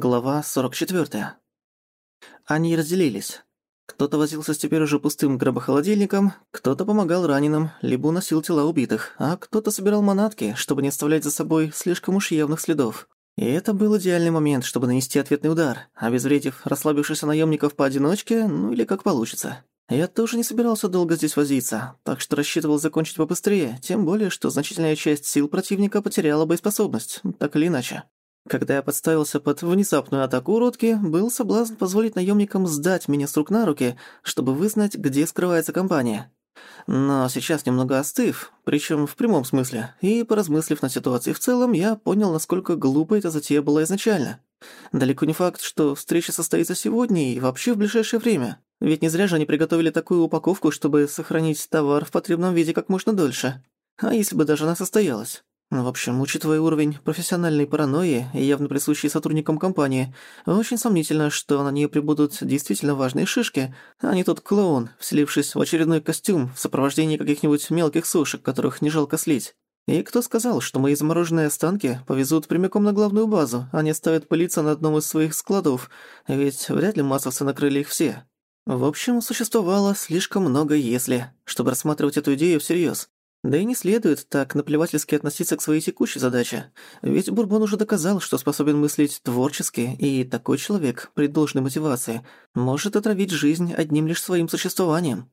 Глава 44. Они разделились. Кто-то возился с теперь уже пустым гробохолодильником, кто-то помогал раненым, либо уносил тела убитых, а кто-то собирал манатки, чтобы не оставлять за собой слишком уж явных следов. И это был идеальный момент, чтобы нанести ответный удар, обезвредив расслабившихся наемников поодиночке, ну или как получится. Я тоже не собирался долго здесь возиться, так что рассчитывал закончить побыстрее, тем более, что значительная часть сил противника потеряла боеспособность, так или иначе. Когда я подставился под внезапную атаку уродки, был соблазн позволить наемникам сдать меня с рук на руки, чтобы вызнать, где скрывается компания. Но сейчас немного остыв, причем в прямом смысле, и поразмыслив на ситуации в целом, я понял, насколько глупо эта затея была изначально. Далеко не факт, что встреча состоится сегодня и вообще в ближайшее время. Ведь не зря же они приготовили такую упаковку, чтобы сохранить товар в потребном виде как можно дольше. А если бы даже она состоялась? В общем, учитывая уровень профессиональной паранойи, явно присущий сотрудникам компании, очень сомнительно, что на нее прибудут действительно важные шишки, а не тот клоун, вселившись в очередной костюм в сопровождении каких-нибудь мелких сушек, которых не жалко слить. И кто сказал, что мои замороженные останки повезут прямиком на главную базу, а не ставят пылиться на одном из своих складов, ведь вряд ли массовцы накрыли их все. В общем, существовало слишком много «если», чтобы рассматривать эту идею всерьёз. Да и не следует так наплевательски относиться к своей текущей задаче, ведь Бурбон уже доказал, что способен мыслить творчески, и такой человек, при должной мотивации, может отравить жизнь одним лишь своим существованием.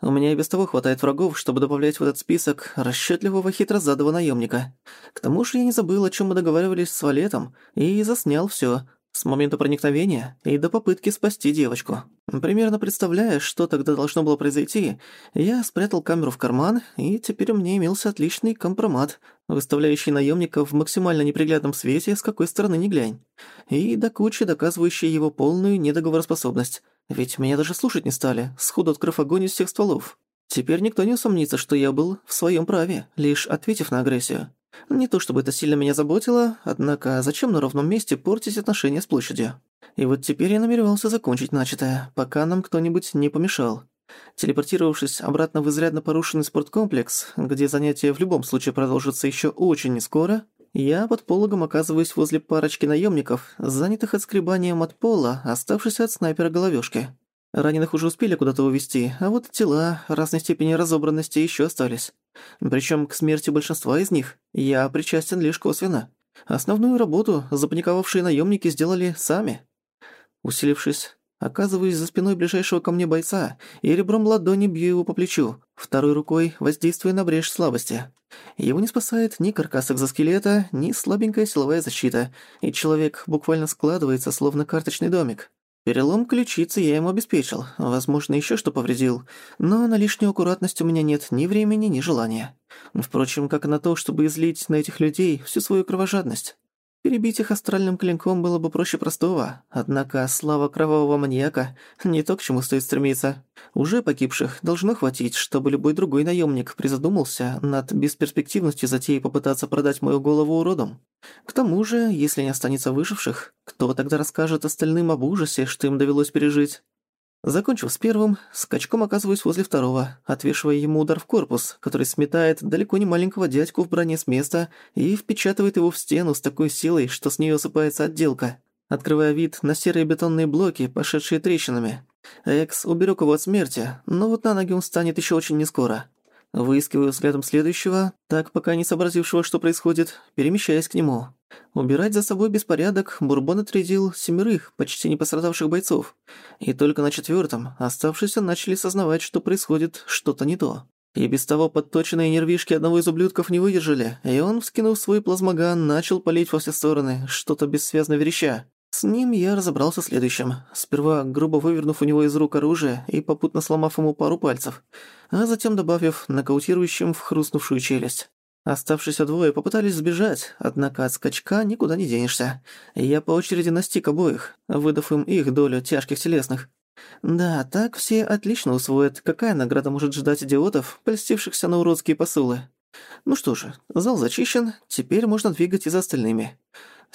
У меня и без того хватает врагов, чтобы добавлять в этот список расчетливого хитрозадого наемника. К тому же я не забыл, о чем мы договаривались с Валетом, и заснял все, с момента проникновения и до попытки спасти девочку. Примерно представляя, что тогда должно было произойти, я спрятал камеру в карман, и теперь у меня имелся отличный компромат, выставляющий наемника в максимально неприглядном свете, с какой стороны ни глянь. И до кучи доказывающий его полную недоговороспособность. Ведь меня даже слушать не стали, сходу открыв огонь из всех стволов. Теперь никто не усомнится, что я был в своем праве, лишь ответив на агрессию. Не то чтобы это сильно меня заботило, однако зачем на ровном месте портить отношения с площадью? И вот теперь я намеревался закончить начатое, пока нам кто-нибудь не помешал. Телепортировавшись обратно в изрядно порушенный спорткомплекс, где занятия в любом случае продолжатся еще очень нескоро, я под пологом оказываюсь возле парочки наемников, занятых отскребанием от пола, оставшись от снайпера головешки. Раненых уже успели куда-то увезти, а вот тела разной степени разобранности еще остались. Причем к смерти большинства из них я причастен лишь косвенно. Основную работу запаниковавшие наемники сделали сами. Усилившись, оказываюсь за спиной ближайшего ко мне бойца и ребром ладони бью его по плечу, второй рукой воздействуя на брешь слабости. Его не спасает ни каркас экзоскелета, ни слабенькая силовая защита, и человек буквально складывается, словно карточный домик. Перелом ключицы я ему обеспечил, возможно, еще что повредил, но на лишнюю аккуратность у меня нет ни времени, ни желания. Впрочем, как на то, чтобы излить на этих людей всю свою кровожадность. Перебить их астральным клинком было бы проще простого, однако слава кровавого маньяка не то, к чему стоит стремиться. Уже погибших должно хватить, чтобы любой другой наемник призадумался над бесперспективностью затеи попытаться продать мою голову уродом. К тому же, если не останется выживших, кто тогда расскажет остальным об ужасе, что им довелось пережить? Закончив с первым, скачком оказываюсь возле второго, отвешивая ему удар в корпус, который сметает далеко не маленького дядьку в броне с места и впечатывает его в стену с такой силой, что с нее осыпается отделка, открывая вид на серые бетонные блоки, пошедшие трещинами. Экс уберег его от смерти, но вот на ноги он станет еще очень нескоро. Выискиваю взглядом следующего, так пока не сообразившего, что происходит, перемещаясь к нему. Убирать за собой беспорядок Бурбон отрядил семерых, почти не пострадавших бойцов. И только на четвертом оставшиеся начали сознавать, что происходит что-то не то. И без того подточенные нервишки одного из ублюдков не выдержали, и он, вскинув свой плазмоган, начал палить во все стороны, что-то бессвязно вереща. С ним я разобрался следующим. Сперва грубо вывернув у него из рук оружие и попутно сломав ему пару пальцев, а затем добавив нокаутирующим в хрустнувшую челюсть. Оставшиеся двое попытались сбежать, однако от скачка никуда не денешься. Я по очереди настиг обоих, выдав им их долю тяжких телесных. Да, так все отлично усвоят, какая награда может ждать идиотов, польстившихся на уродские посулы. Ну что же, зал зачищен, теперь можно двигать и за остальными.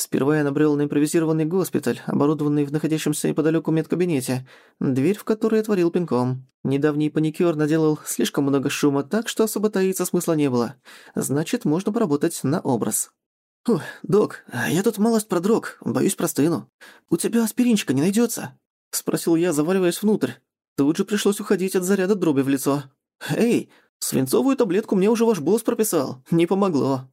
Сперва я набрел на импровизированный госпиталь, оборудованный в находящемся неподалеку медкабинете, дверь в который отворил пинком. Недавний паникёр наделал слишком много шума, так что особо таиться смысла не было. Значит, можно поработать на образ. «О, док, я тут малость продрог, боюсь простыну. У тебя аспиринчика не найдется? Спросил я, заваливаясь внутрь. Тут же пришлось уходить от заряда дроби в лицо. «Эй, свинцовую таблетку мне уже ваш босс прописал. Не помогло».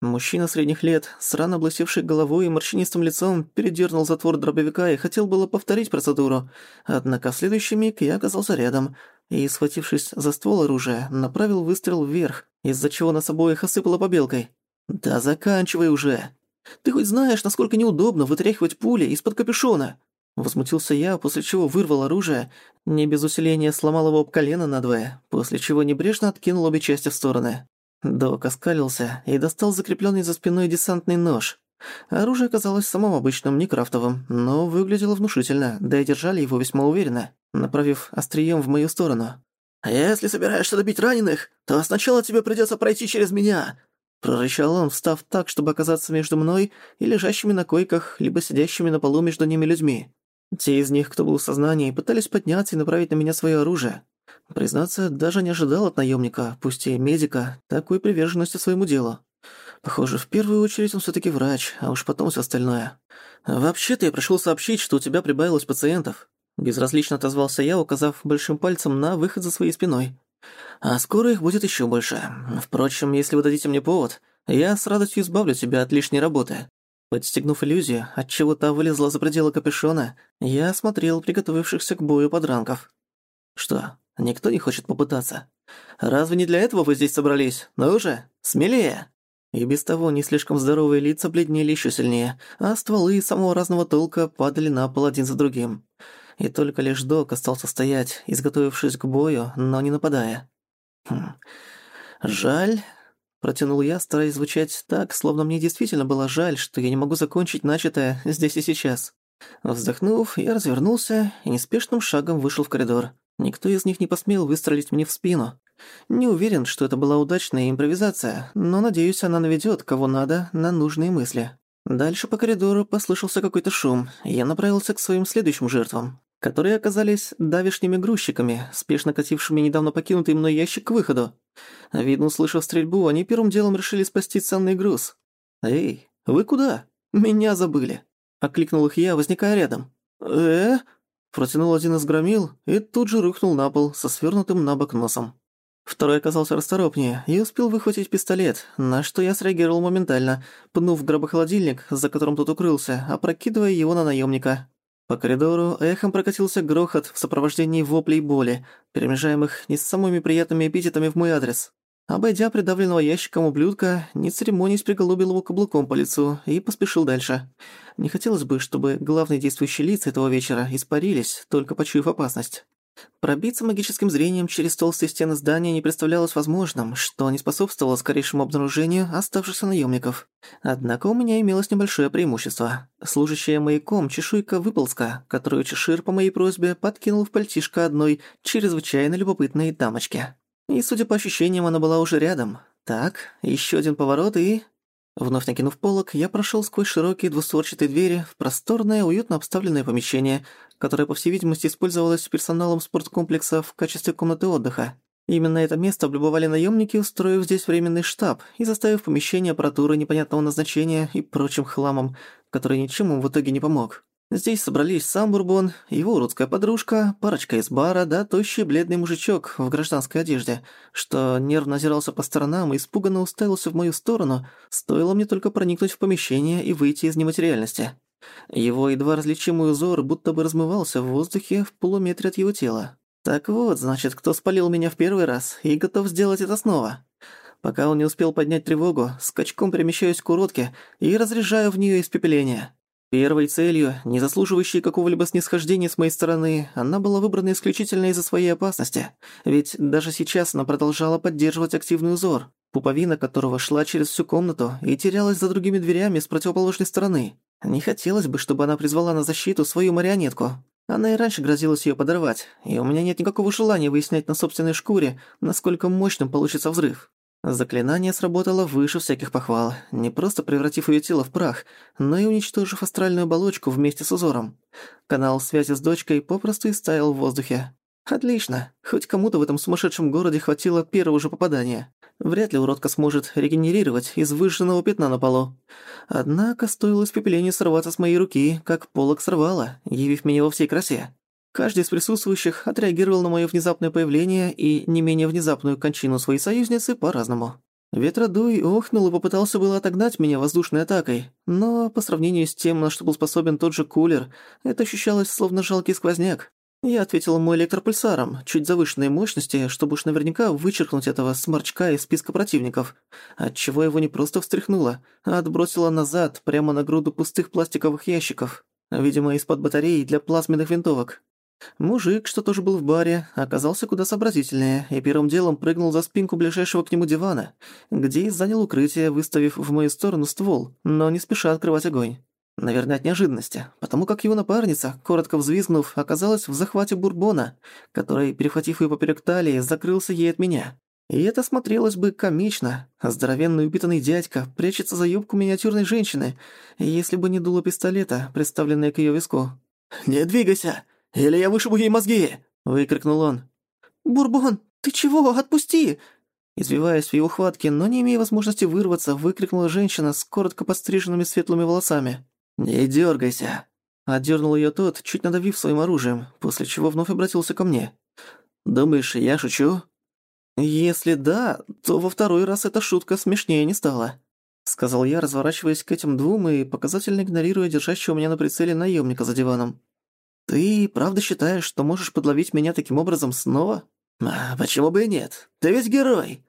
Мужчина средних лет, с рано облысевшей головой и морщинистым лицом, передернул затвор дробовика и хотел было повторить процедуру. Однако в следующий миг я оказался рядом и, схватившись за ствол оружия, направил выстрел вверх, из-за чего нас обоих осыпало побелкой. «Да заканчивай уже! Ты хоть знаешь, насколько неудобно вытряхивать пули из-под капюшона?» Возмутился я, после чего вырвал оружие, не без усиления сломал его об колено надвое, после чего небрежно откинул обе части в стороны. Док оскалился и достал закрепленный за спиной десантный нож. Оружие оказалось самым обычным, не крафтовым, но выглядело внушительно, да и держали его весьма уверенно, направив острием в мою сторону. «Если собираешься добить раненых, то сначала тебе придется пройти через меня!» Прорычал он, встав так, чтобы оказаться между мной и лежащими на койках, либо сидящими на полу между ними людьми. Те из них, кто был в сознании, пытались подняться и направить на меня свое оружие. Признаться, даже не ожидал от наемника, пусть и медика, такой приверженности своему делу. Похоже, в первую очередь он все таки врач, а уж потом все остальное. «Вообще-то я пришел сообщить, что у тебя прибавилось пациентов». Безразлично отозвался я, указав большим пальцем на выход за своей спиной. «А скоро их будет еще больше. Впрочем, если вы дадите мне повод, я с радостью избавлю тебя от лишней работы». Подстегнув иллюзию, отчего та вылезла за пределы капюшона, я осмотрел приготовившихся к бою подранков. «Что, никто не хочет попытаться? Разве не для этого вы здесь собрались? Ну уже, смелее!» И без того не слишком здоровые лица бледнели еще сильнее, а стволы самого разного толка падали на пол один за другим. И только лишь док остался стоять, изготовившись к бою, но не нападая. Хм. «Жаль, Протянул я, стараясь звучать так, словно мне действительно было жаль, что я не могу закончить начатое здесь и сейчас. Вздохнув, я развернулся и неспешным шагом вышел в коридор. Никто из них не посмел выстрелить мне в спину. Не уверен, что это была удачная импровизация, но надеюсь, она наведёт кого надо на нужные мысли. Дальше по коридору послышался какой-то шум, я направился к своим следующим жертвам которые оказались давишними грузчиками, спешно катившими недавно покинутый мной ящик к выходу. Видно, услышав стрельбу, они первым делом решили спасти ценный груз. «Эй, вы куда? Меня забыли!» — окликнул их я, возникая рядом. «Э?» — протянул один из громил и тут же рухнул на пол со свернутым на бок носом. Второй оказался расторопнее и успел выхватить пистолет, на что я среагировал моментально, пнув гробохолодильник, за которым тот укрылся, опрокидывая его на наемника. По коридору эхом прокатился грохот в сопровождении воплей боли, перемежаемых не самыми приятными эпитетами в мой адрес. Обойдя придавленного ящиком ублюдка, не церемонясь приголубил его каблуком по лицу и поспешил дальше. Не хотелось бы, чтобы главные действующие лица этого вечера испарились, только почуяв опасность. Пробиться магическим зрением через толстые стены здания не представлялось возможным, что не способствовало скорейшему обнаружению оставшихся наемников. Однако у меня имелось небольшое преимущество. Служащая маяком чешуйка-выползка, которую Чешир по моей просьбе подкинул в пальтишко одной чрезвычайно любопытной дамочки. И, судя по ощущениям, она была уже рядом. Так, еще один поворот и... Вновь накинув полог, я прошел сквозь широкие двустворчатые двери в просторное, уютно обставленное помещение, которое, по всей видимости, использовалось персоналом спорткомплекса в качестве комнаты отдыха. Именно это место облюбовали наемники, устроив здесь временный штаб и заставив помещение аппаратуры непонятного назначения и прочим хламом, который ничем им в итоге не помог. Здесь собрались сам Бурбон, его уродская подружка, парочка из бара, да тощий бледный мужичок в гражданской одежде, что нервно озирался по сторонам и испуганно уставился в мою сторону, стоило мне только проникнуть в помещение и выйти из нематериальности. Его едва различимый узор будто бы размывался в воздухе в полуметре от его тела. Так вот, значит, кто спалил меня в первый раз и готов сделать это снова. Пока он не успел поднять тревогу, скачком перемещаюсь к уродке и разряжаю в неё испепеление. Первой целью, не заслуживающей какого-либо снисхождения с моей стороны, она была выбрана исключительно из-за своей опасности. Ведь даже сейчас она продолжала поддерживать активный узор, пуповина которого шла через всю комнату и терялась за другими дверями с противоположной стороны. Не хотелось бы, чтобы она призвала на защиту свою марионетку. Она и раньше грозилась её подорвать, и у меня нет никакого желания выяснять на собственной шкуре, насколько мощным получится взрыв. Заклинание сработало выше всяких похвал, не просто превратив её тело в прах, но и уничтожив астральную оболочку вместе с узором. Канал связи с дочкой попросту истаял в воздухе. Отлично, хоть кому-то в этом сумасшедшем городе хватило первого же попадания. Вряд ли уродка сможет регенерировать из выжженного пятна на полу. Однако стоило испепелению сорваться с моей руки, как полок сорвало, явив меня во всей красе. Каждый из присутствующих отреагировал на моё внезапное появление и не менее внезапную кончину своей союзницы по-разному. Ветродуй охнул и попытался было отогнать меня воздушной атакой, но по сравнению с тем, на что был способен тот же кулер, это ощущалось словно жалкий сквозняк. Я ответил ему электропульсаром, чуть завышенной мощности, чтобы уж наверняка вычеркнуть этого сморчка из списка противников, отчего его не просто встряхнуло, а отбросило назад, прямо на груду пустых пластиковых ящиков, видимо, из-под батареи для плазменных винтовок. Мужик, что тоже был в баре, оказался куда сообразительнее и первым делом прыгнул за спинку ближайшего к нему дивана, где и занял укрытие, выставив в мою сторону ствол, но не спеша открывать огонь. Наверное, от неожиданности, потому как его напарница, коротко взвизгнув, оказалась в захвате бурбона, который, перехватив ее поперек талии, закрылся ей от меня. И это смотрелось бы комично. Здоровенный упитанный дядька прячется за юбку миниатюрной женщины, если бы не дуло пистолета, представленное к ее виску. «Не двигайся!» Или я вышибу ей мозги!» — выкрикнул он. «Бурбон, ты чего? Отпусти!» Извиваясь в его хватке, но не имея возможности вырваться, выкрикнула женщина с коротко подстриженными светлыми волосами. «Не дёргайся!» Отдёрнул её тот, чуть надавив своим оружием, после чего вновь обратился ко мне. «Думаешь, я шучу?» «Если да, то во второй раз эта шутка смешнее не стала», — сказал я, разворачиваясь к этим двум и показательно игнорируя держащего меня на прицеле наёмника за диваном. «Ты правда считаешь, что можешь подловить меня таким образом снова?» «А почему бы и нет? Ты ведь герой!»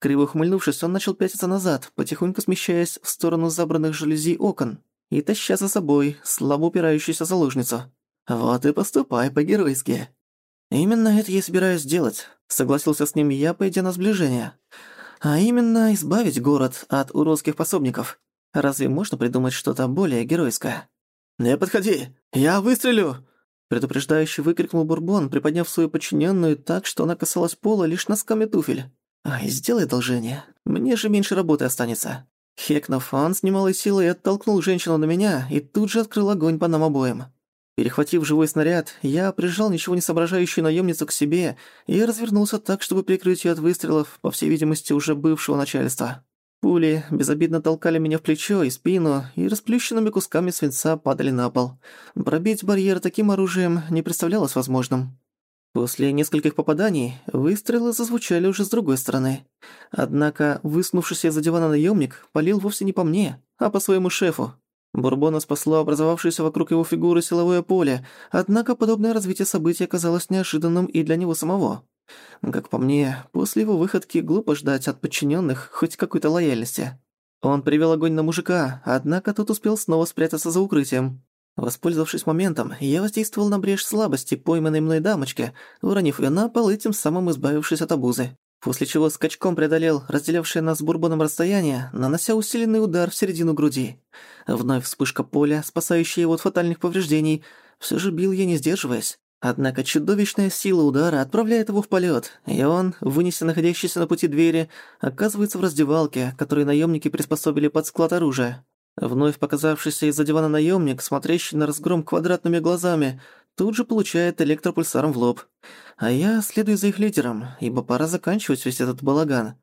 Криво ухмыльнувшись, он начал пятиться назад, потихоньку смещаясь в сторону забранных жалюзи окон и таща за собой слабо упирающуюся заложницу. «Вот и поступай по-геройски». «Именно это я собираюсь делать», — согласился с ним я, пойдя на сближение. «А именно избавить город от уродских пособников. Разве можно придумать что-то более геройское?» «Не подходи! Я выстрелю!» Предупреждающе выкрикнул Бурбон, приподняв свою подчиненную так, что она касалась пола лишь носками туфель. «Ай, сделай одолжение. Мне же меньше работы останется». Хекнофан с немалой силой оттолкнул женщину на меня и тут же открыл огонь по нам обоим. Перехватив живой снаряд, я прижал ничего не соображающую наемницу к себе и развернулся так, чтобы прикрыть ее от выстрелов, по всей видимости, уже бывшего начальства. Пули безобидно толкали меня в плечо и спину, и расплющенными кусками свинца падали на пол. Пробить барьер таким оружием не представлялось возможным. После нескольких попаданий выстрелы зазвучали уже с другой стороны. Однако выснувшийся из-за дивана наемник палил вовсе не по мне, а по своему шефу. Бурбона спасло образовавшееся вокруг его фигуры силовое поле, однако подобное развитие событий оказалось неожиданным и для него самого. Как по мне, после его выходки глупо ждать от подчиненных хоть какой-то лояльности. Он привел огонь на мужика, однако тот успел снова спрятаться за укрытием. Воспользовавшись моментом, я воздействовал на брешь слабости пойманной мной дамочки, уронив её на пол и тем самым избавившись от обузы. После чего скачком преодолел разделявшее нас с Бурбоном расстояние, нанося усиленный удар в середину груди. Вновь вспышка поля, спасающая его от фатальных повреждений. Всё же бил я не сдерживаясь. Однако чудовищная сила удара отправляет его в полет, и он, вынеся находящийся на пути двери, оказывается в раздевалке, которую наемники приспособили под склад оружия. Вновь показавшийся из-за дивана наемник, смотрящий на разгром квадратными глазами, тут же получает электропульсаром в лоб. А я следую за их лидером, ибо пора заканчивать весь этот балаган.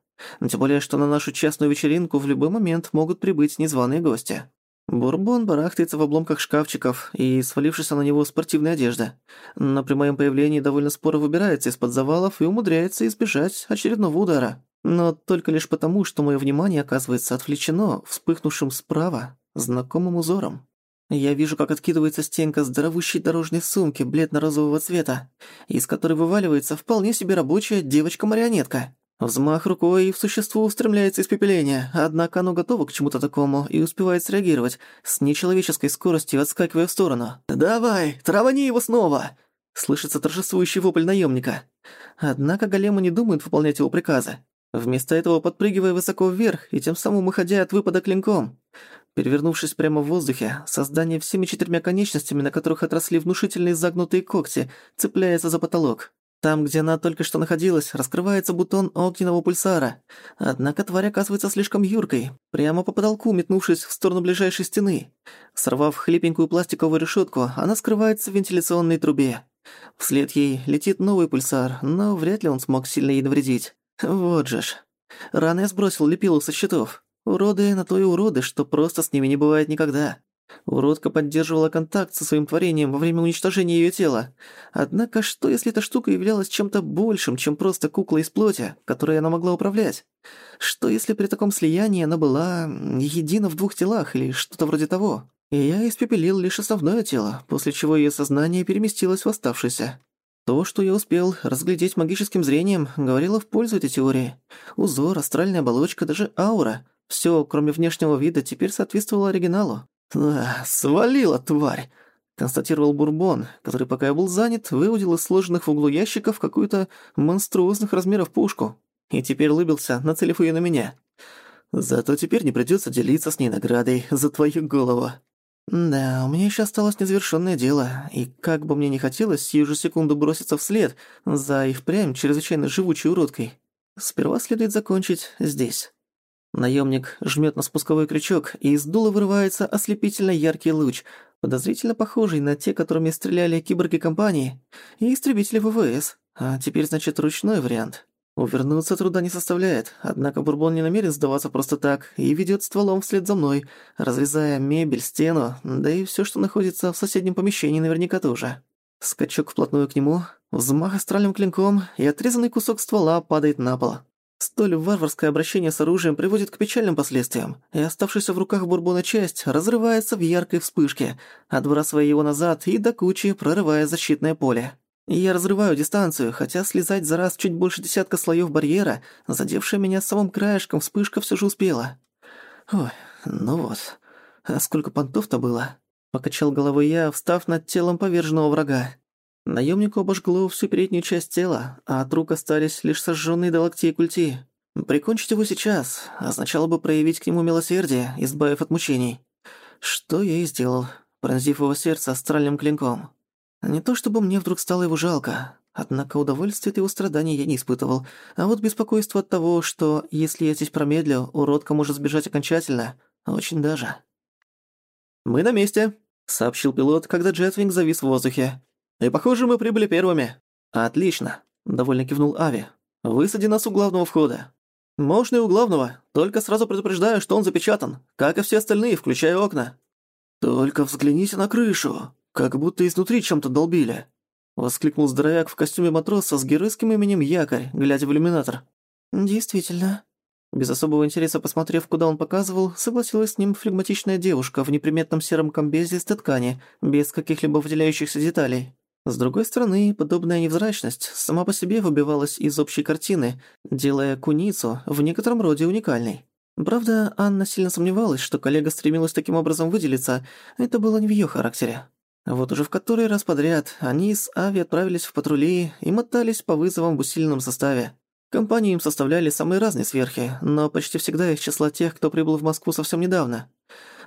Тем более, что на нашу частную вечеринку в любой момент могут прибыть незваные гости. Бурбон барахтается в обломках шкафчиков и свалившись на него спортивная одежда. Но при моем появлении довольно споро выбирается из-под завалов и умудряется избежать очередного удара. Но только лишь потому, что мое внимание оказывается отвлечено вспыхнувшим справа знакомым узором. Я вижу, как откидывается стенка здоровущей дорожной сумки бледно-розового цвета, из которой вываливается вполне себе рабочая девочка-марионетка. Взмах рукой, и в существо устремляется испепеление, однако оно готово к чему-то такому и успевает среагировать, с нечеловеческой скоростью отскакивая в сторону. «Давай, травани его снова!» Слышится торжествующий вопль наемника. Однако големы не думают выполнять его приказы. Вместо этого подпрыгивая высоко вверх и тем самым уходя от выпада клинком. Перевернувшись прямо в воздухе, создание всеми четырьмя конечностями, на которых отросли внушительные загнутые когти, цепляется за потолок. Там, где она только что находилась, раскрывается бутон огненного пульсара. Однако тварь оказывается слишком юркой, прямо по потолку метнувшись в сторону ближайшей стены. Сорвав хлипенькую пластиковую решетку, она скрывается в вентиляционной трубе. Вслед ей летит новый пульсар, но вряд ли он смог сильно ей навредить. Вот же ж. Рано я сбросил лепилу со счетов. Уроды на то и уроды, что просто с ними не бывает никогда. Уродка поддерживала контакт со своим творением во время уничтожения её тела. Однако, что если эта штука являлась чем-то большим, чем просто кукла из плоти, которой она могла управлять? Что если при таком слиянии она была едина в двух телах или что-то вроде того? И я испепелил лишь основное тело, после чего её сознание переместилось в оставшееся. То, что я успел разглядеть магическим зрением, говорило в пользу этой теории. Узор, астральная оболочка, даже аура — всё, кроме внешнего вида, теперь соответствовало оригиналу. «А, свалила, тварь!» — констатировал Бурбон, который, пока я был занят, выудил из сложенных в углу ящиков какую-то монструозных размеров пушку. И теперь улыбился, нацелив её на меня. «Зато теперь не придётся делиться с ней наградой за твою голову». «Да, у меня ещё осталось незавершённое дело, и как бы мне не хотелось сию же секунду броситься вслед за и впрямь чрезвычайно живучей уродкой, сперва следует закончить здесь». Наемник жмет на спусковой крючок, и из дула вырывается ослепительно яркий луч, подозрительно похожий на те, которыми стреляли киборги компании и истребители ВВС. А теперь, значит, ручной вариант. Увернуться труда не составляет, однако Бурбон не намерен сдаваться просто так и ведет стволом вслед за мной, разрезая мебель, стену, да и все, что находится в соседнем помещении, наверняка тоже. Скачок вплотную к нему, взмах астральным клинком, и отрезанный кусок ствола падает на пол. Столь варварское обращение с оружием приводит к печальным последствиям, и оставшаяся в руках Бурбона часть разрывается в яркой вспышке, отбрасывая его назад и до кучи прорывая защитное поле. Я разрываю дистанцию, хотя слезать за раз чуть больше десятка слоев барьера, задевшая меня самым краешком, вспышка все же успела. Ой, ну вот. А сколько понтов-то было? Покачал головой я, встав над телом поверженного врага. Наемнику обожгло всю переднюю часть тела, а от рук остались лишь сожженные до локтей культи. Прикончить его сейчас означало бы проявить к нему милосердие, избавив от мучений. Что я и сделал, пронзив его сердце астральным клинком. Не то чтобы мне вдруг стало его жалко, однако удовольствия от его страданий я не испытывал, а вот беспокойство от того, что, если я здесь промедлю, уродка может сбежать окончательно, очень даже. «Мы на месте», — сообщил пилот, когда Джетвинг завис в воздухе. И, похоже, мы прибыли первыми. Отлично, довольно кивнул Ави. Высади нас у главного входа. Можно и у главного, только сразу предупреждаю, что он запечатан, как и все остальные, включая окна. Только взгляните на крышу, как будто изнутри чем-то долбили. Воскликнул здоровяк в костюме матроса с геройским именем Якорь, глядя в иллюминатор. «Действительно». Без особого интереса посмотрев, куда он показывал, согласилась с ним флегматичная девушка в неприметном сером комбезе из ткани, без каких-либо выделяющихся деталей. С другой стороны, подобная невзрачность сама по себе выбивалась из общей картины, делая куницу в некотором роде уникальной. Правда, Анна сильно сомневалась, что коллега стремилась таким образом выделиться, это было не в её характере. Вот уже в который раз подряд они с Ави отправились в патрули и мотались по вызовам в усиленном составе. Компании им составляли самые разные сверхи, но почти всегда из числа тех, кто прибыл в Москву совсем недавно.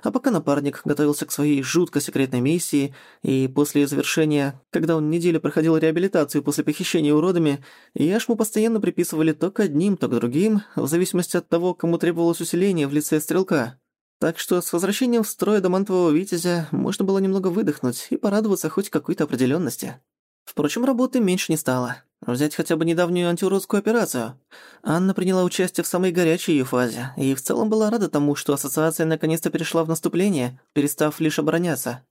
А пока напарник готовился к своей жутко секретной миссии, и после завершения, когда он неделю проходил реабилитацию после похищения уродами, Яшму постоянно приписывали то к одним, то к другим, в зависимости от того, кому требовалось усиление в лице стрелка. Так что с возвращением в строй адамантового витязя можно было немного выдохнуть и порадоваться хоть какой-то определенности. Впрочем, работы меньше не стало. Взять хотя бы недавнюю антиуродскую операцию. Анна приняла участие в самой горячей ее фазе, и в целом была рада тому, что ассоциация наконец-то перешла в наступление, перестав лишь обороняться.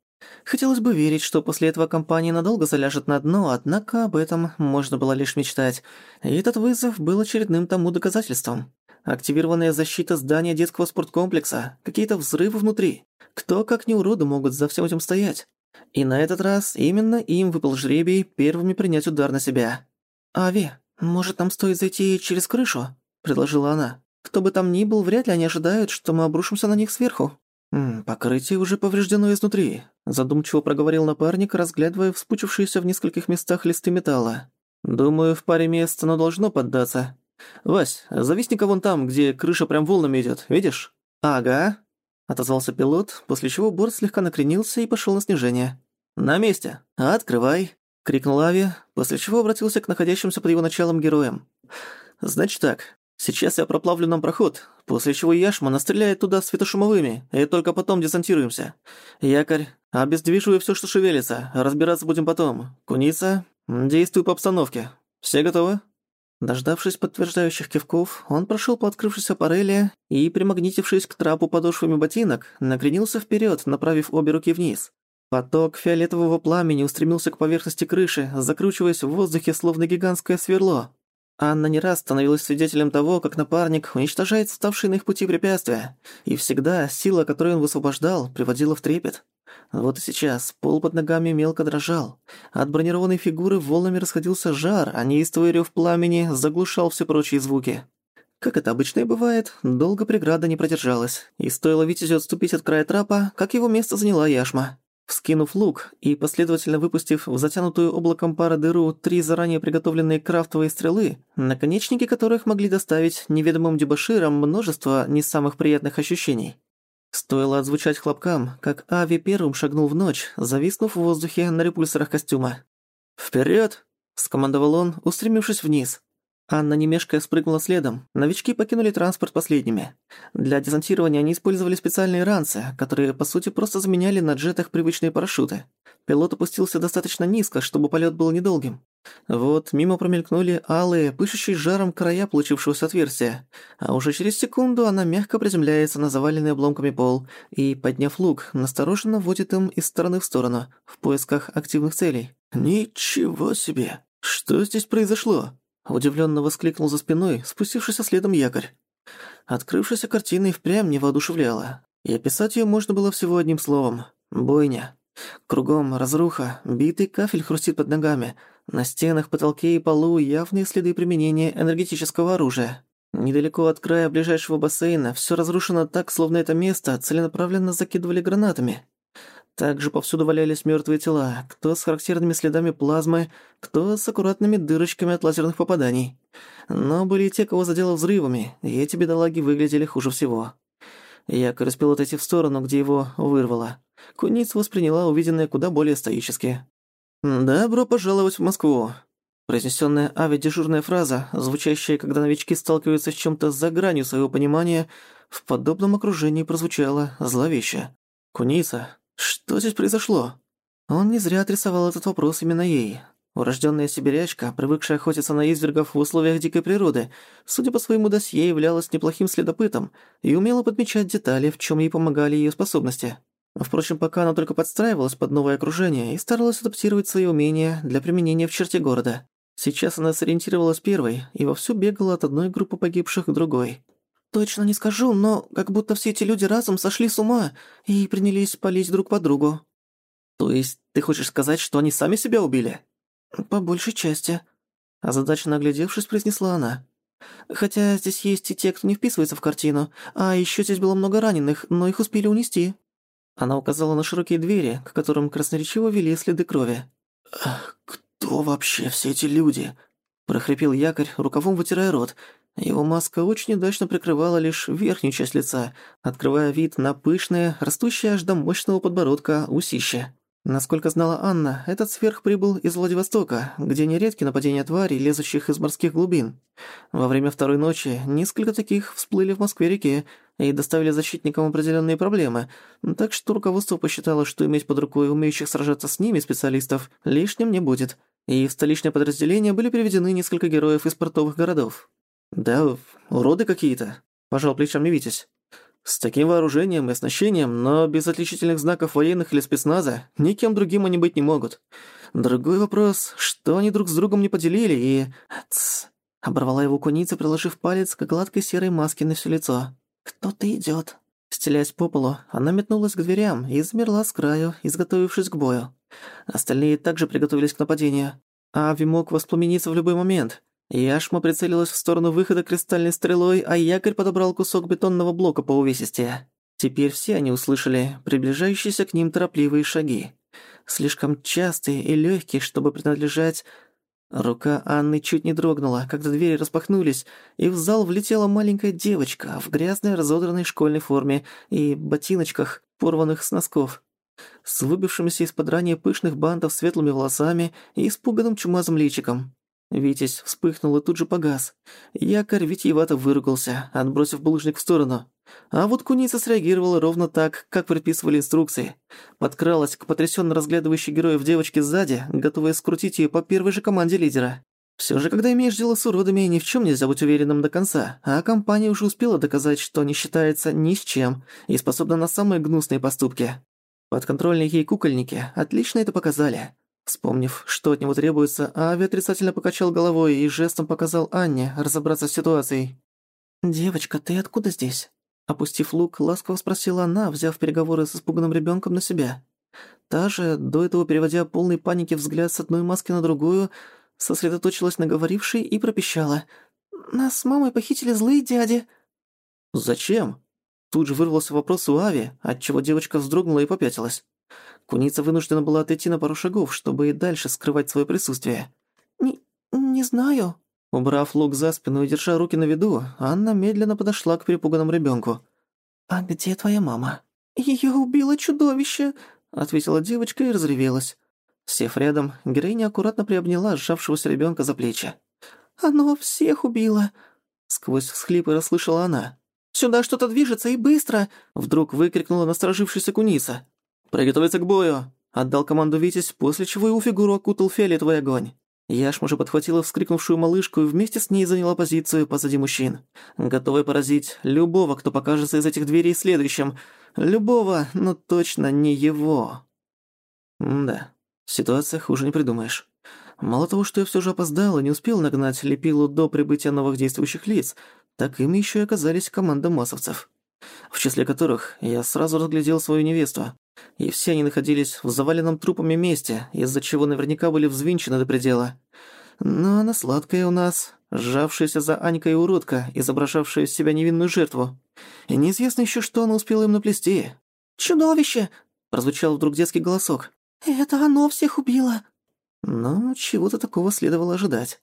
Хотелось бы верить, что после этого компания надолго заляжет на дно, однако об этом можно было лишь мечтать. И этот вызов был очередным тому доказательством. Активированная защита здания детского спорткомплекса, какие-то взрывы внутри. Кто, как не уроды, могут за всем этим стоять? И на этот раз именно им выпал жребий первыми принять удар на себя. «Ави, может, нам стоит зайти через крышу?» – предложила она. «Кто бы там ни был, вряд ли они ожидают, что мы обрушимся на них сверху». «М, «Покрытие уже повреждено изнутри», – задумчиво проговорил напарник, разглядывая вспучившиеся в нескольких местах листы металла. «Думаю, в паре мест оно должно поддаться. Вась, зависни-ка вон там, где крыша прям волнами идёт, видишь?» «Ага», – отозвался пилот, после чего борт слегка накренился и пошёл на снижение. «На месте. Открывай» крикнул Ави, после чего обратился к находящимся под его началом героям. «Значит так, сейчас я проплавлю нам проход, после чего Яшма настреляет туда светошумовыми, и только потом десантируемся. Якорь, обездвиживай все, что шевелится, разбираться будем потом. Куница, действуй по обстановке. Все готовы?» Дождавшись подтверждающих кивков, он прошёл по открывшейся парелле и, примагнитившись к трапу подошвами ботинок, накренился вперёд, направив обе руки вниз. Поток фиолетового пламени устремился к поверхности крыши, закручиваясь в воздухе, словно гигантское сверло. Анна не раз становилась свидетелем того, как напарник уничтожает ставшие на их пути препятствия, и всегда сила, которую он высвобождал, приводила в трепет. Вот и сейчас пол под ногами мелко дрожал. От бронированной фигуры волнами расходился жар, а неистовый рёв пламени заглушал все прочие звуки. Как это обычно и бывает, долго преграда не продержалась, и стоило Витязю отступить от края трапа, как его место заняла яшма. Вскинув лук и последовательно выпустив в затянутую облаком пара дыру три заранее приготовленные крафтовые стрелы, наконечники которых могли доставить неведомым дебоширам множество не самых приятных ощущений. Стоило отзвучать хлопкам, как Ави первым шагнул в ночь, зависнув в воздухе на репульсорах костюма. «Вперёд!» – скомандовал он, устремившись вниз. Анна немешкая спрыгнула следом. Новички покинули транспорт последними. Для десантирования они использовали специальные ранцы, которые, по сути, просто заменяли на джетах привычные парашюты. Пилот опустился достаточно низко, чтобы полет был недолгим. Вот мимо промелькнули алые, пышущие жаром края получившегося отверстия, а уже через секунду она мягко приземляется на заваленный обломками пол и, подняв лук, настороженно вводит им из стороны в сторону, в поисках активных целей. «Ничего себе! Что здесь произошло?» Удивлённо воскликнул за спиной, спустившийся следом якорь. Открывшаяся картина и впрямь не воодушевляла. И описать её можно было всего одним словом — бойня. Кругом разруха, битый кафель хрустит под ногами. На стенах, потолке и полу явные следы применения энергетического оружия. Недалеко от края ближайшего бассейна всё разрушено так, словно это место целенаправленно закидывали гранатами. Также повсюду валялись мёртвые тела, кто с характерными следами плазмы, кто с аккуратными дырочками от лазерных попаданий. Но были и те, кого задело взрывами, и эти бедолаги выглядели хуже всего. Якорь успел отойти в сторону, где его вырвало. Куница восприняла увиденное куда более стоически. «Добро пожаловать в Москву», Произнесённая Ави дежурная фраза, звучащая, когда новички сталкиваются с чем-то за гранью своего понимания, в подобном окружении прозвучала зловеще. «Куница, что здесь произошло? Он не зря адресовал этот вопрос именно ей. Урожденная сибирячка, привыкшая охотиться на извергов в условиях дикой природы, судя по своему досье, являлась неплохим следопытом и умела подмечать детали, в чем ей помогали ее способности. Впрочем, пока она только подстраивалась под новое окружение и старалась адаптировать свои умения для применения в черте города. Сейчас она сориентировалась первой и вовсю бегала от одной группы погибших к другой. «Точно не скажу, но как будто все эти люди разом сошли с ума и принялись палить друг по другу». «То есть ты хочешь сказать, что они сами себя убили?» «По большей части», – озадаченно оглядевшись, произнесла она. «Хотя здесь есть и те, кто не вписывается в картину, а еще здесь было много раненых, но их успели унести». Она указала на широкие двери, к которым красноречиво вели следы крови. «Кто вообще все эти люди?» – прохрипел якорь, рукавом вытирая рот, его маска очень удачно прикрывала лишь верхнюю часть лица, открывая вид на пышное, растущее аж до мощного подбородка усище. Насколько знала Анна, этот сверх прибыл из Владивостока, где нередки нападения тварей, лезущих из морских глубин. Во время второй ночи несколько таких всплыли в Москве-реке и доставили защитникам определенные проблемы, так что руководство посчитало, что иметь под рукой умеющих сражаться с ними специалистов лишним не будет, и в столичное подразделение были приведены несколько героев из портовых городов. «Да, уроды какие-то», – пожал плечами Витязь. «С таким вооружением и оснащением, но без отличительных знаков военных или спецназа, никем другим они быть не могут. Другой вопрос, что они друг с другом не поделили и...» «Тсс», – оборвала его куница, приложив палец к гладкой серой маске на всё лицо. «Кто-то идёт». Стелясь по полу, она метнулась к дверям и замерла с краю, изготовившись к бою. Остальные также приготовились к нападению. Ави мог воспламениться в любой момент, Яшма прицелилась в сторону выхода кристальной стрелой, а якорь подобрал кусок бетонного блока по увесистее. Теперь все они услышали приближающиеся к ним торопливые шаги. Слишком частые и легкие, чтобы принадлежать... Рука Анны чуть не дрогнула, когда двери распахнулись, и в зал влетела маленькая девочка в грязной разодранной школьной форме и ботиночках, порванных с носков, с выбившимися из-под ранее пышных бантов светлыми волосами и испуганным чумазым личиком. Витязь вспыхнул и тут же погас. Якорь витиевато выругался, отбросив булыжник в сторону. А вот куница среагировала ровно так, как предписывали инструкции. Подкралась к потрясённо разглядывающей героев девочке сзади, готовая скрутить её по первой же команде лидера. Все же, когда имеешь дело с уродами, ни в чем нельзя быть уверенным до конца, а компания уже успела доказать, что не считается ни с чем и способна на самые гнусные поступки. Подконтрольные ей кукольники отлично это показали. Вспомнив, что от него требуется, Ави отрицательно покачал головой и жестом показал Анне разобраться с ситуацией. «Девочка, ты откуда здесь?» Опустив лук, ласково спросила она, взяв переговоры с испуганным ребенком на себя. Та же, до этого переводя полный паники взгляд с одной маски на другую, сосредоточилась на говорившей и пропищала. «Нас с мамой похитили злые дяди». «Зачем?» Тут же вырвался вопрос у Ави, отчего девочка вздрогнула и попятилась. Куница вынуждена была отойти на пару шагов, чтобы и дальше скрывать свое присутствие. «Не... не знаю». Убрав лук за спину и держа руки на виду, Анна медленно подошла к перепуганному ребенку. «А где твоя мама?» «Её убило чудовище», — ответила девочка и разревелась. Сев рядом, героиня аккуратно приобняла сжавшегося ребенка за плечи. «Оно всех убило!» Сквозь всхлипы расслышала она. «Сюда что-то движется и быстро!» Вдруг выкрикнула насторожившаяся куница. «Приготовиться к бою!» Отдал команду Витязь, после чего его фигуру окутал фиолетовый огонь. Яшма же подхватила вскрикнувшую малышку и вместе с ней заняла позицию позади мужчин. Готовая поразить любого, кто покажется из этих дверей следующим. Любого, но точно не его. Да, ситуация хуже не придумаешь. Мало того, что я всё же опоздал и не успел нагнать Лепилу до прибытия новых действующих лиц, так им ещё и оказались команда массовцев. В числе которых я сразу разглядел свою невесту, и все они находились в заваленном трупами месте, из-за чего наверняка были взвинчены до предела. Но она сладкая у нас, сжавшаяся за Анькой уродка, изображавшая из себя невинную жертву. И неизвестно еще, что она успела им наплести. «Чудовище!» — прозвучал вдруг детский голосок. «Это оно всех убило!» Но чего-то такого следовало ожидать.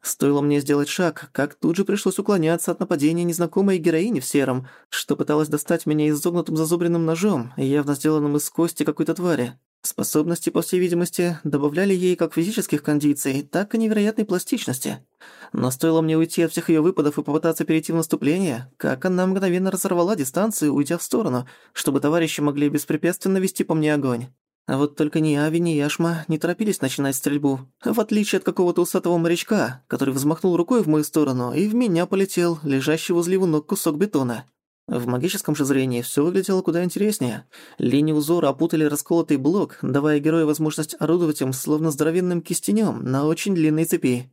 Стоило мне сделать шаг, как тут же пришлось уклоняться от нападения незнакомой героини в сером, что пыталась достать меня изогнутым зазубренным ножом, явно сделанным из кости какой-то твари. Способности, по всей видимости, добавляли ей как физических кондиций, так и невероятной пластичности. Но стоило мне уйти от всех её выпадов и попытаться перейти в наступление, как она мгновенно разорвала дистанцию, уйдя в сторону, чтобы товарищи могли беспрепятственно вести по мне огонь. А вот только ни Ави, ни Яшма не торопились начинать стрельбу, в отличие от какого-то усатого морячка, который взмахнул рукой в мою сторону, и в меня полетел лежащий возле его ног кусок бетона. В магическом же зрении всё выглядело куда интереснее. Линии узора опутали расколотый блок, давая герою возможность орудовать им словно здоровенным кистенём на очень длинной цепи.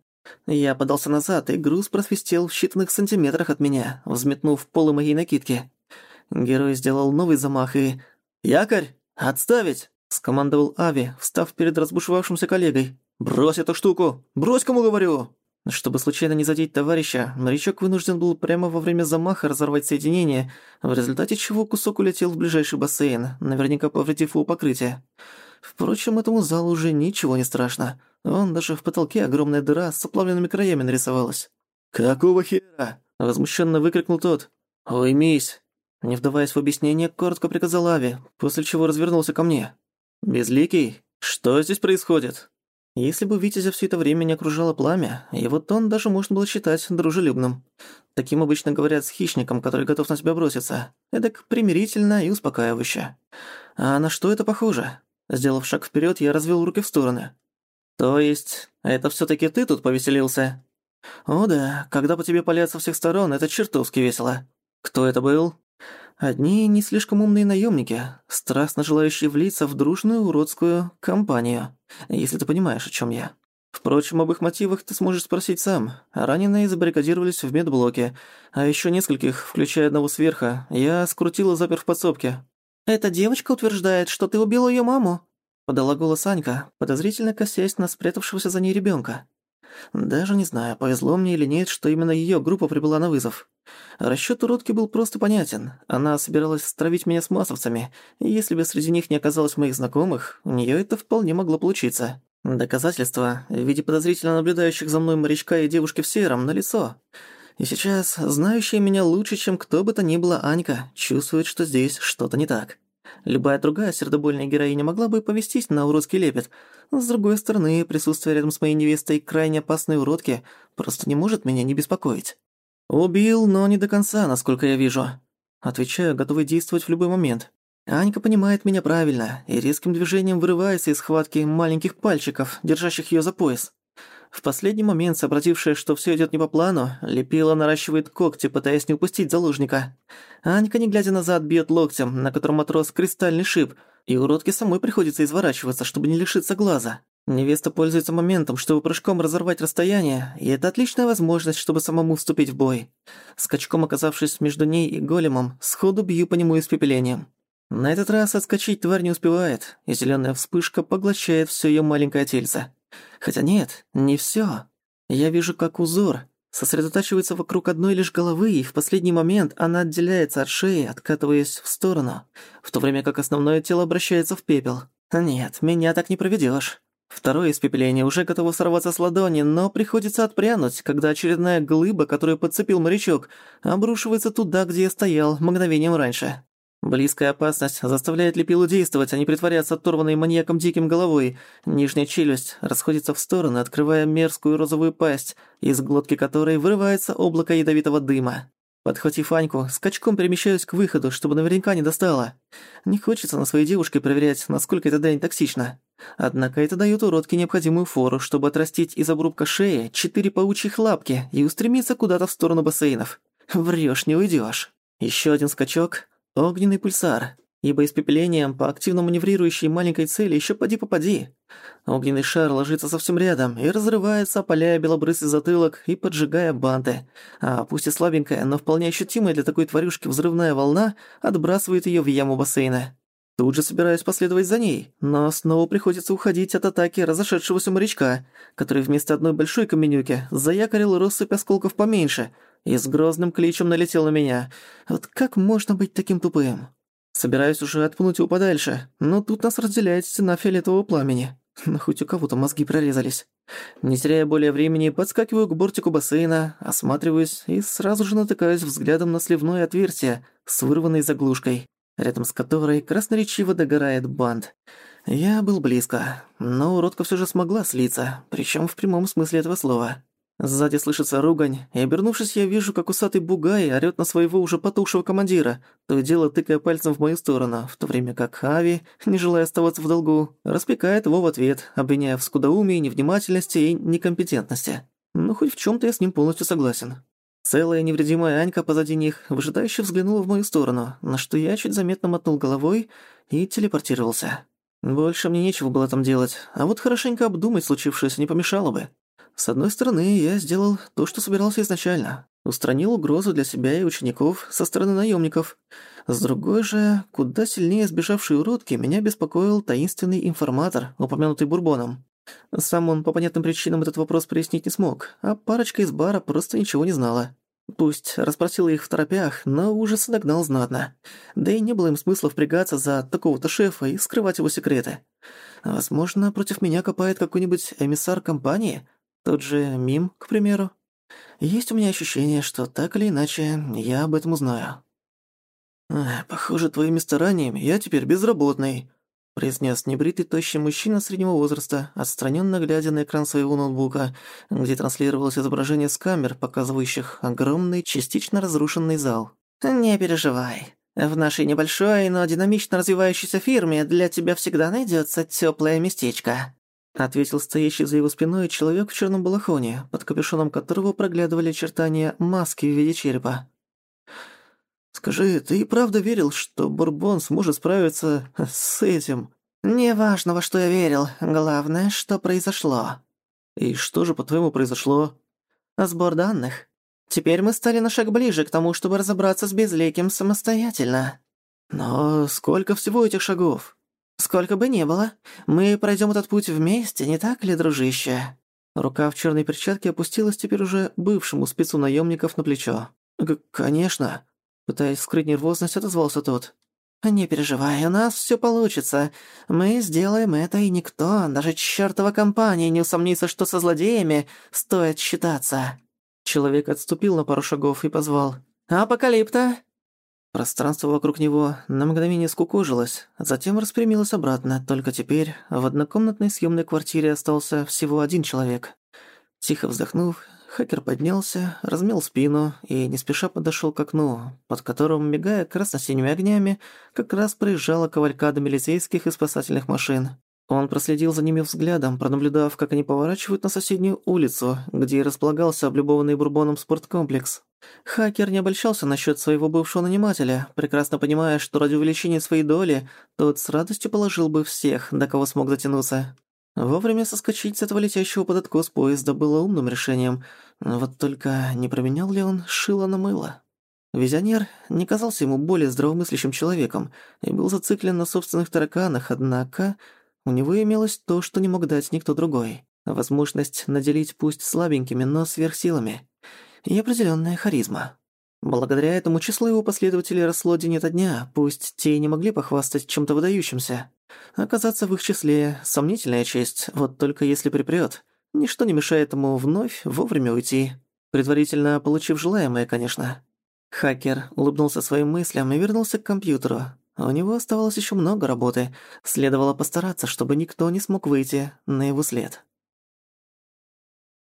Я подался назад, и груз просвистел в считанных сантиметрах от меня, взметнув полы моей накидки. Герой сделал новый замах и... «Якорь! Отставить!» Скомандовал Ави, встав перед разбушевавшимся коллегой. «Брось эту штуку! Брось, кому говорю!» Чтобы случайно не задеть товарища, морячок вынужден был прямо во время замаха разорвать соединение, в результате чего кусок улетел в ближайший бассейн, наверняка повредив его покрытие. Впрочем, этому залу уже ничего не страшно. Вон даже в потолке огромная дыра с оплавленными краями нарисовалась. «Какого хера?» – возмущенно выкрикнул тот. «Уймись!» Не вдаваясь в объяснение, коротко приказал Ави, после чего развернулся ко мне. «Безликий, что здесь происходит?» Если бы Витязя все это время не окружало пламя, его тон даже можно было считать дружелюбным. Таким обычно говорят с хищником, который готов на тебя броситься. Эдак примирительно и успокаивающе. А на что это похоже? Сделав шаг вперед, я развел руки в стороны. «То есть, это все таки ты тут повеселился?» «О да, когда по тебе палят со всех сторон, это чертовски весело. Кто это был?» Одни не слишком умные наемники, страстно желающие влиться в дружную уродскую компанию, если ты понимаешь, о чем я. Впрочем, об их мотивах ты сможешь спросить сам. Раненые забаррикадировались в медблоке, а еще нескольких, включая одного сверха, я скрутил и запер в подсобке. «Эта девочка утверждает, что ты убил ее маму», — подала голос Анька, подозрительно косясь на спрятавшегося за ней ребенка. Даже не знаю, повезло мне или нет, что именно ее группа прибыла на вызов. Расчёт уродки был просто понятен. Она собиралась стравить меня с массовцами, и если бы среди них не оказалось моих знакомых, у неё это вполне могло получиться. Доказательства в виде подозрительно наблюдающих за мной морячка и девушки в сером налицо. И сейчас знающая меня лучше, чем кто бы то ни было Анька, чувствует, что здесь что-то не так. Любая другая сердобольная героиня могла бы повестись на уродский лепет. С другой стороны, присутствие рядом с моей невестой крайне опасной уродки просто не может меня не беспокоить. «Убил, но не до конца, насколько я вижу». Отвечаю, готовый действовать в любой момент. Анька понимает меня правильно и резким движением вырывается из схватки маленьких пальчиков, держащих её за пояс. В последний момент, сообразившая, что всё идёт не по плану, Лепила наращивает когти, пытаясь не упустить заложника. Анька, не глядя назад, бьёт локтем, на котором матрос кристальный шип, и уродке самой приходится изворачиваться, чтобы не лишиться глаза. Невеста пользуется моментом, чтобы прыжком разорвать расстояние, и это отличная возможность, чтобы самому вступить в бой. Скачком оказавшись между ней и големом, сходу бью по нему испепелением. На этот раз отскочить тварь не успевает, и зелёная вспышка поглощает всё её маленькое тельце. Хотя нет, не всё. Я вижу, как узор сосредотачивается вокруг одной лишь головы, и в последний момент она отделяется от шеи, откатываясь в сторону, в то время как основное тело обращается в пепел. Нет, меня так не проведёшь. Второе испепеление уже готово сорваться с ладони, но приходится отпрянуть, когда очередная глыба, которую подцепил морячок, обрушивается туда, где я стоял мгновением раньше. Близкая опасность заставляет Лепилу действовать, а не притворяться оторванной маньяком диким головой. Нижняя челюсть расходится в стороны, открывая мерзкую розовую пасть, из глотки которой вырывается облако ядовитого дыма. Подхватив Аньку, скачком перемещаюсь к выходу, чтобы наверняка не достала. Не хочется на своей девушке проверять, насколько эта дрянь токсична. Однако это даёт уродке необходимую фору, чтобы отрастить из обрубка шеи четыре паучьих лапки и устремиться куда-то в сторону бассейнов. Врёшь, не уйдёшь. Ещё один скачок, Огненный пульсар, ибо испепелением по активно маневрирующей маленькой цели ещё поди-попади. Огненный шар ложится совсем рядом и разрывается, опаляя белобрысый затылок и поджигая банты. А пусть и слабенькая, но вполне ощутимая для такой тварюшки взрывная волна отбрасывает её в яму бассейна. Тут же собираюсь последовать за ней, но снова приходится уходить от атаки разошедшегося морячка, который вместо одной большой каменюки заякорил россыпь осколков поменьше — и с грозным кличем налетел на меня. Вот как можно быть таким тупым? Собираюсь уже отпнуть его подальше, но тут нас разделяет стена фиолетового пламени. Но хоть у кого-то мозги прорезались. Не теряя более времени, подскакиваю к бортику бассейна, осматриваюсь и сразу же натыкаюсь взглядом на сливное отверстие с вырванной заглушкой, рядом с которой красноречиво догорает бант. Я был близко, но уродка всё же смогла слиться, причём в прямом смысле этого слова. Сзади слышится ругань, и обернувшись, я вижу, как усатый бугай орёт на своего уже потухшего командира, то и дело тыкая пальцем в мою сторону, в то время как Ави, не желая оставаться в долгу, распекает его в ответ, обвиняя в скудоумии, невнимательности и некомпетентности. Но хоть в чём-то я с ним полностью согласен. Целая невредимая Анька позади них выжидающе взглянула в мою сторону, на что я чуть заметно мотнул головой и телепортировался. Больше мне нечего было там делать, а вот хорошенько обдумать случившееся не помешало бы. С одной стороны, я сделал то, что собирался изначально. Устранил угрозу для себя и учеников со стороны наемников. С другой же, куда сильнее сбежавшие уродки, меня беспокоил таинственный информатор, упомянутый Бурбоном. Сам он по понятным причинам этот вопрос прояснить не смог, а парочка из бара просто ничего не знала. Пусть расспросила их в торопях, но ужас догнал знатно. Да и не было им смысла впрягаться за такого-то шефа и скрывать его секреты. Возможно, против меня копает какой-нибудь эмиссар компании, тот же Мим, к примеру. Есть у меня ощущение, что так или иначе я об этом узнаю. «Похоже, твоими стараниями я теперь безработный», произнес небритый тощий мужчина среднего возраста, отстраненно глядя на экран своего ноутбука, где транслировалось изображение с камер, показывающих огромный, частично разрушенный зал. «Не переживай. В нашей небольшой, но динамично развивающейся фирме для тебя всегда найдется тёплое местечко» ответил стоящий за его спиной человек в черном балахоне, под капюшоном которого проглядывали очертания маски в виде черепа. «Скажи, ты и правда верил, что Бурбон сможет справиться с этим?» «Не важно, во что я верил. Главное, что произошло». «И что же, по-твоему, произошло?» «Сбор данных. Теперь мы стали на шаг ближе к тому, чтобы разобраться с Безликим самостоятельно». «Но сколько всего этих шагов?» «Сколько бы ни было, мы пройдем этот путь вместе, не так ли, дружище?» Рука в черной перчатке опустилась теперь уже бывшему спецу наемников на плечо. «Конечно», — пытаясь скрыть нервозность, отозвался тот. «Не переживай, у нас все получится. Мы сделаем это, и никто, даже чертова компания, не усомнится, что со злодеями стоит считаться». Человек отступил на пару шагов и позвал. «Апокалипта, Пространство вокруг него на мгновение скукожилось, затем распрямилось обратно, только теперь в однокомнатной съемной квартире остался всего один человек. Тихо вздохнув, хакер поднялся, размял спину и не спеша подошел к окну, под которым, мигая красно-синими огнями, как раз проезжала кавалькада милицейских и спасательных машин. Он проследил за ними взглядом, пронаблюдав, как они поворачивают на соседнюю улицу, где и располагался облюбованный бурбоном спорткомплекс. Хакер не обольщался насчет своего бывшего нанимателя, прекрасно понимая, что ради увеличения своей доли тот с радостью положил бы всех, до кого смог дотянуться. Вовремя соскочить с этого летящего под откос поезда было умным решением, вот только не променял ли он шило на мыло? Визионер не казался ему более здравомыслящим человеком и был зациклен на собственных тараканах, однако у него имелось то, что не мог дать никто другой. Возможность наделить пусть слабенькими, но сверхсилами и определенная харизма. Благодаря этому число его последователей росло день ото дня, пусть те и не могли похвастать чем-то выдающимся. Оказаться в их числе – сомнительная честь, вот только если припрёт. Ничто не мешает ему вновь вовремя уйти. Предварительно получив желаемое, конечно. Хакер улыбнулся своим мыслям и вернулся к компьютеру. У него оставалось еще много работы. Следовало постараться, чтобы никто не смог выйти на его след.